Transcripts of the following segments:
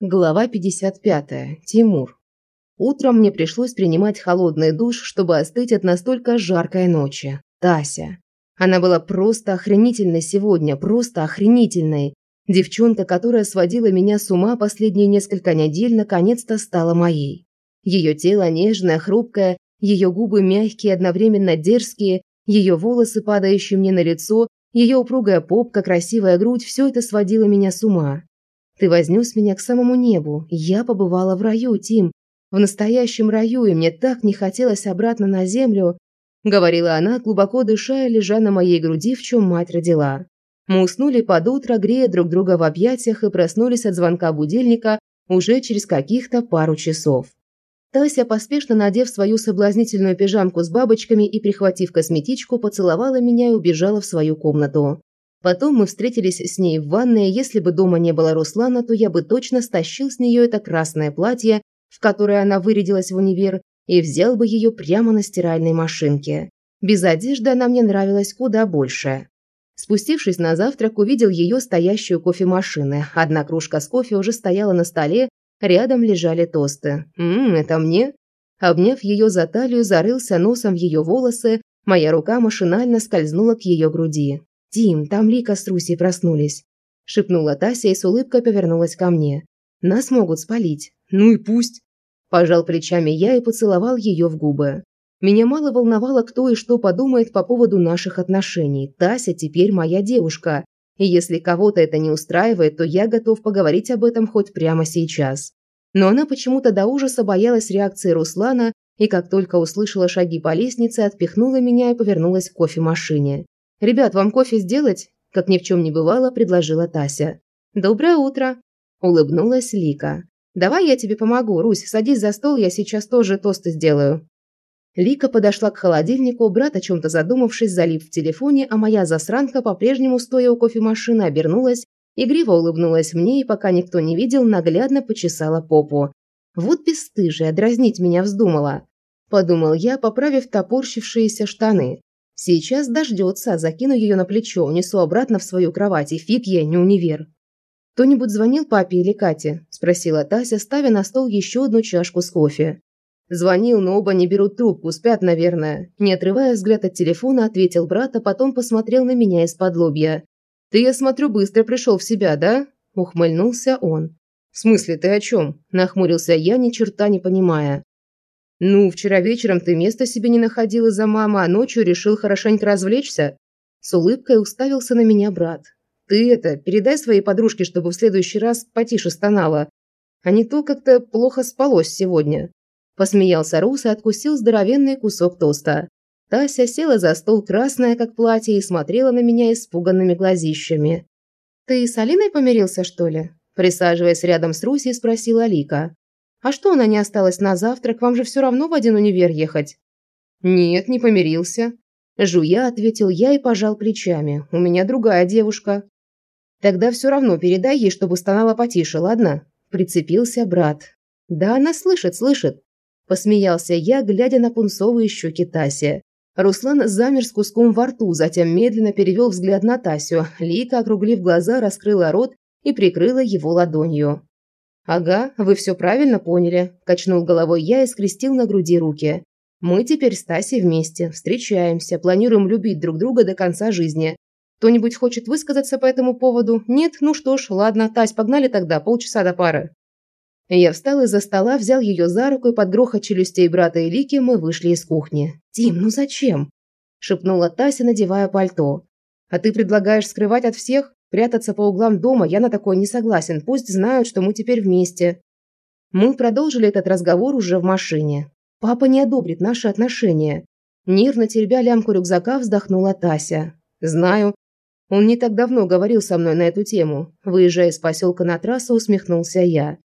Глава 55. Тимур. Утром мне пришлось принимать холодный душ, чтобы остыть от настолько жаркой ночи. Тася. Она была просто охренительной сегодня, просто охренительной. Девчонка, которая сводила меня с ума последние несколько недель, наконец-то стала моей. Ее тело нежное, хрупкое, ее губы мягкие, одновременно дерзкие, ее волосы, падающие мне на лицо, ее упругая попка, красивая грудь – все это сводило меня с ума. Ты вознес меня к самому небу. Я побывала в раю, Тим. В настоящем раю, и мне так не хотелось обратно на землю, говорила она, глубоко дыша и лежа на моей груди, в чем мать родила. Мы уснули под утро, грея друг друга в объятиях и проснулись от звонка будильника уже через каких-то пару часов. Тася, поспешно надев свою соблазнительную пижамку с бабочками и прихватив косметичку, поцеловала меня и убежала в свою комнату. Потом мы встретились с ней в ванной, если бы дома не было Руслана, то я бы точно стащил с нее это красное платье, в которое она вырядилась в универ, и взял бы ее прямо на стиральной машинке. Без одежды она мне нравилась куда больше. Спустившись на завтрак, увидел ее стоящую кофемашины. Одна кружка с кофе уже стояла на столе, рядом лежали тосты. «Ммм, это мне?» Обняв ее за талию, зарылся носом в ее волосы, моя рука машинально скользнула к ее груди. «Дим, там Лика с Русей проснулись», – шепнула Тася и с улыбкой повернулась ко мне. «Нас могут спалить». «Ну и пусть». Пожал плечами я и поцеловал ее в губы. Меня мало волновало, кто и что подумает по поводу наших отношений. Тася теперь моя девушка. И если кого-то это не устраивает, то я готов поговорить об этом хоть прямо сейчас. Но она почему-то до ужаса боялась реакции Руслана и как только услышала шаги по лестнице, отпихнула меня и повернулась к кофемашине. «Ребят, вам кофе сделать?» – как ни в чем не бывало, предложила Тася. «Доброе утро!» – улыбнулась Лика. «Давай я тебе помогу, Русь, садись за стол, я сейчас тоже тосты сделаю». Лика подошла к холодильнику, брат, о чем-то задумавшись, залип в телефоне, а моя засранка, по-прежнему стоя у кофемашины, обернулась, игриво улыбнулась мне и, пока никто не видел, наглядно почесала попу. «Вот бесстыжая, дразнить меня вздумала», – подумал я, поправив топорщившиеся штаны. Сейчас дождется, закину ее на плечо, унесу обратно в свою кровать, и фиг я, не универ. «Кто-нибудь звонил папе или Кате?» – спросила Тася, ставя на стол еще одну чашку с кофе. «Звонил, но оба не берут трубку, спят, наверное». Не отрывая взгляд от телефона, ответил брат, а потом посмотрел на меня из-под лобья. «Ты, я смотрю, быстро пришел в себя, да?» – ухмыльнулся он. «В смысле, ты о чем?» – нахмурился я, ни черта не понимая. «Ну, вчера вечером ты места себе не находил из-за мамы, а ночью решил хорошенько развлечься?» С улыбкой уставился на меня брат. «Ты это, передай своей подружке, чтобы в следующий раз потише стонала. А не то как-то плохо спалось сегодня». Посмеялся Рус и откусил здоровенный кусок тоста. Тася села за стол красная, как платье, и смотрела на меня испуганными глазищами. «Ты с Алиной помирился, что ли?» Присаживаясь рядом с Русей, спросила Лика. А что она не осталась на завтрак? Вам же все равно в один универ ехать. Нет, не помирился. Жуя, ответил я и пожал плечами. У меня другая девушка. Тогда все равно передай ей, чтобы стонала потише, ладно? Прицепился брат. Да она слышит, слышит. Посмеялся я, глядя на пунцовые щеки Таси. Руслан замер с куском во рту, затем медленно перевел взгляд на Тасю. Лика, округлив глаза, раскрыла рот и прикрыла его ладонью. «Ага, вы все правильно поняли», – качнул головой я и скрестил на груди руки. «Мы теперь с Тасей вместе, встречаемся, планируем любить друг друга до конца жизни. Кто-нибудь хочет высказаться по этому поводу? Нет? Ну что ж, ладно, Тась, погнали тогда, полчаса до пары». Я встал из-за стола, взял ее за руку, и под грохот челюстей брата и Лики мы вышли из кухни. «Тим, ну зачем?» – шепнула Тася, надевая пальто. «А ты предлагаешь скрывать от всех? Прятаться по углам дома я на такое не согласен. Пусть знают, что мы теперь вместе. Мы продолжили этот разговор уже в машине. Папа не одобрит наши отношения. Нервно теребя лямку рюкзака, вздохнула Тася. Знаю. Он не так давно говорил со мной на эту тему. Выезжая из поселка на трассу, усмехнулся я.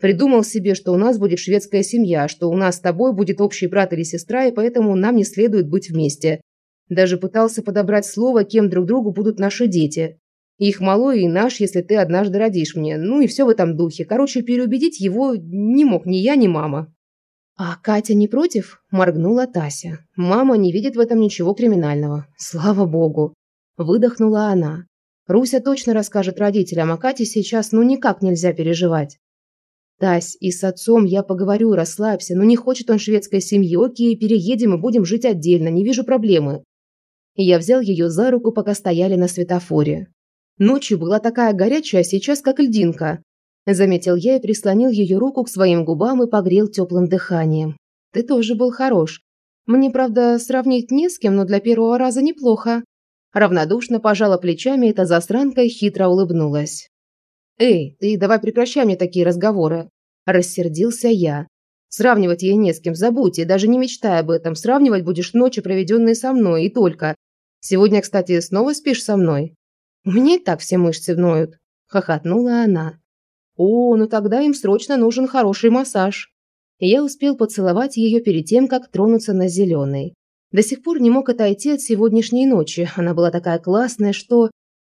Придумал себе, что у нас будет шведская семья, что у нас с тобой будет общий брат или сестра, и поэтому нам не следует быть вместе. Даже пытался подобрать слово, кем друг другу будут наши дети. Их малой и наш, если ты однажды родишь мне. Ну и все в этом духе. Короче, переубедить его не мог ни я, ни мама. «А Катя не против?» – моргнула Тася. «Мама не видит в этом ничего криминального. Слава богу!» – выдохнула она. «Руся точно расскажет родителям, а Кате сейчас ну никак нельзя переживать». Тась, и с отцом я поговорю, расслабься. Ну не хочет он шведской семьи. Окей, переедем и будем жить отдельно. Не вижу проблемы. Я взял ее за руку, пока стояли на светофоре. Ночью была такая горячая, а сейчас как льдинка. Заметил я и прислонил ее руку к своим губам и погрел теплым дыханием. Ты тоже был хорош. Мне, правда, сравнить не с кем, но для первого раза неплохо. Равнодушно пожала плечами эта засранка хитро улыбнулась. «Эй, ты давай прекращай мне такие разговоры!» Рассердился я. «Сравнивать я не с кем, забудь, и даже не мечтай об этом. Сравнивать будешь ночи, проведенные со мной, и только. Сегодня, кстати, снова спишь со мной?» «У меня и так все мышцы вноют», – хохотнула она. «О, ну тогда им срочно нужен хороший массаж». Я успел поцеловать ее перед тем, как тронуться на зеленый. До сих пор не мог отойти от сегодняшней ночи. Она была такая классная, что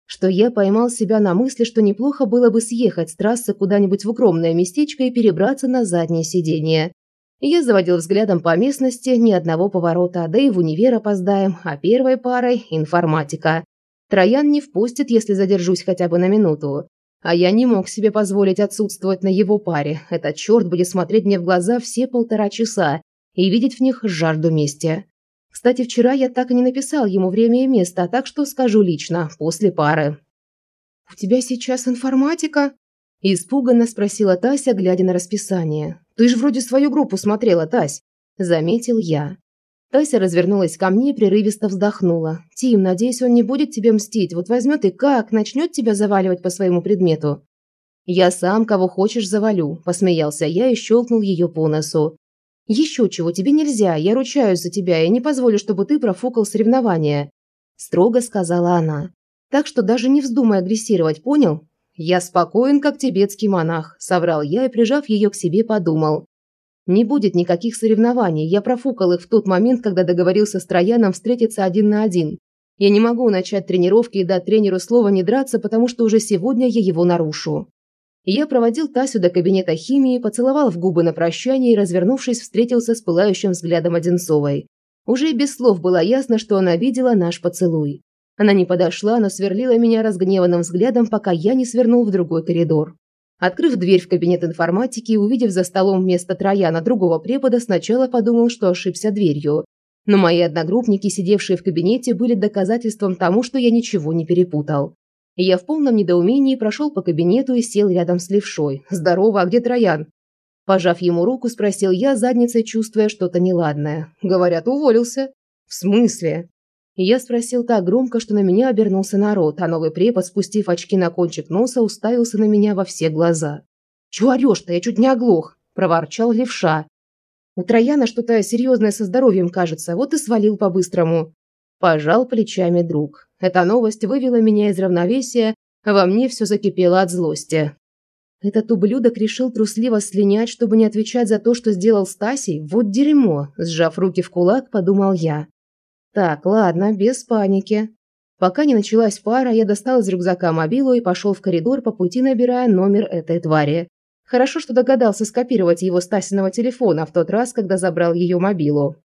что я поймал себя на мысли, что неплохо было бы съехать с трассы куда-нибудь в укромное местечко и перебраться на заднее сиденье. Я заводил взглядом по местности, ни одного поворота, да и в универ опоздаем, а первой парой – информатика. Троян не впустит, если задержусь хотя бы на минуту. А я не мог себе позволить отсутствовать на его паре. Этот черт будет смотреть мне в глаза все полтора часа и видеть в них жажду мести. Кстати, вчера я так и не написал ему время и место, а так что скажу лично, после пары. «У тебя сейчас информатика?» Испуганно спросила Тася, глядя на расписание. «Ты же вроде свою группу смотрела, Тась!» Заметил я. Тася развернулась ко мне и прерывисто вздохнула. «Тим, надеюсь, он не будет тебе мстить. Вот возьмет и как, начнет тебя заваливать по своему предмету». «Я сам кого хочешь завалю», – посмеялся я и щелкнул ее по носу. «Еще чего тебе нельзя, я ручаюсь за тебя и не позволю, чтобы ты профукал соревнования», – строго сказала она. «Так что даже не вздумай агрессировать, понял?» «Я спокоен, как тибетский монах», – соврал я и, прижав ее к себе, подумал. «Не будет никаких соревнований, я профукал их в тот момент, когда договорился с Трояном встретиться один на один. Я не могу начать тренировки и дать тренеру слова не драться, потому что уже сегодня я его нарушу». Я проводил Тасю до кабинета химии, поцеловал в губы на прощание и, развернувшись, встретился с пылающим взглядом Одинцовой. Уже без слов было ясно, что она видела наш поцелуй. Она не подошла, но сверлила меня разгневанным взглядом, пока я не свернул в другой коридор. Открыв дверь в кабинет информатики и увидев за столом вместо Трояна другого препода, сначала подумал, что ошибся дверью. Но мои одногруппники, сидевшие в кабинете, были доказательством тому, что я ничего не перепутал. Я в полном недоумении прошел по кабинету и сел рядом с левшой. «Здорово, а где Троян?» Пожав ему руку, спросил я, задницей чувствуя что-то неладное. Говорят, уволился. «В смысле?» Я спросил так громко, что на меня обернулся народ, а новый препод, спустив очки на кончик носа, уставился на меня во все глаза. «Чего орешь-то? Я чуть не оглох!» – проворчал левша. «У Трояна что-то серьезное со здоровьем, кажется, вот и свалил по-быстрому». Пожал плечами друг. Эта новость вывела меня из равновесия, а во мне все закипело от злости. Этот ублюдок решил трусливо слинять, чтобы не отвечать за то, что сделал Стасей. Вот дерьмо, сжав руки в кулак, подумал я. Так, ладно, без паники. Пока не началась пара, я достал из рюкзака мобилу и пошел в коридор, по пути набирая номер этой твари. Хорошо, что догадался скопировать его Стасиного телефона в тот раз, когда забрал ее мобилу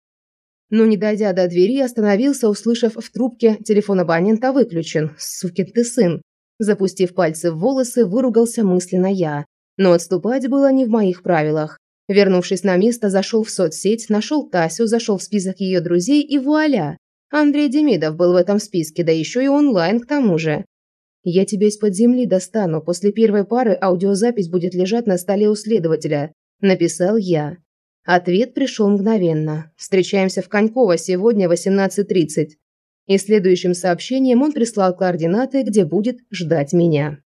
но, не дойдя до двери, остановился, услышав в трубке телефон абонента выключен. «Сукин ты сын!» Запустив пальцы в волосы, выругался мысленно я. Но отступать было не в моих правилах. Вернувшись на место, зашел в соцсеть, нашел Тасю, зашел в список ее друзей и вуаля! Андрей Демидов был в этом списке, да еще и онлайн к тому же. «Я тебя из-под земли достану. После первой пары аудиозапись будет лежать на столе у следователя», – написал я. Ответ пришел мгновенно. Встречаемся в Коньково сегодня в 18.30. И следующим сообщением он прислал координаты, где будет ждать меня.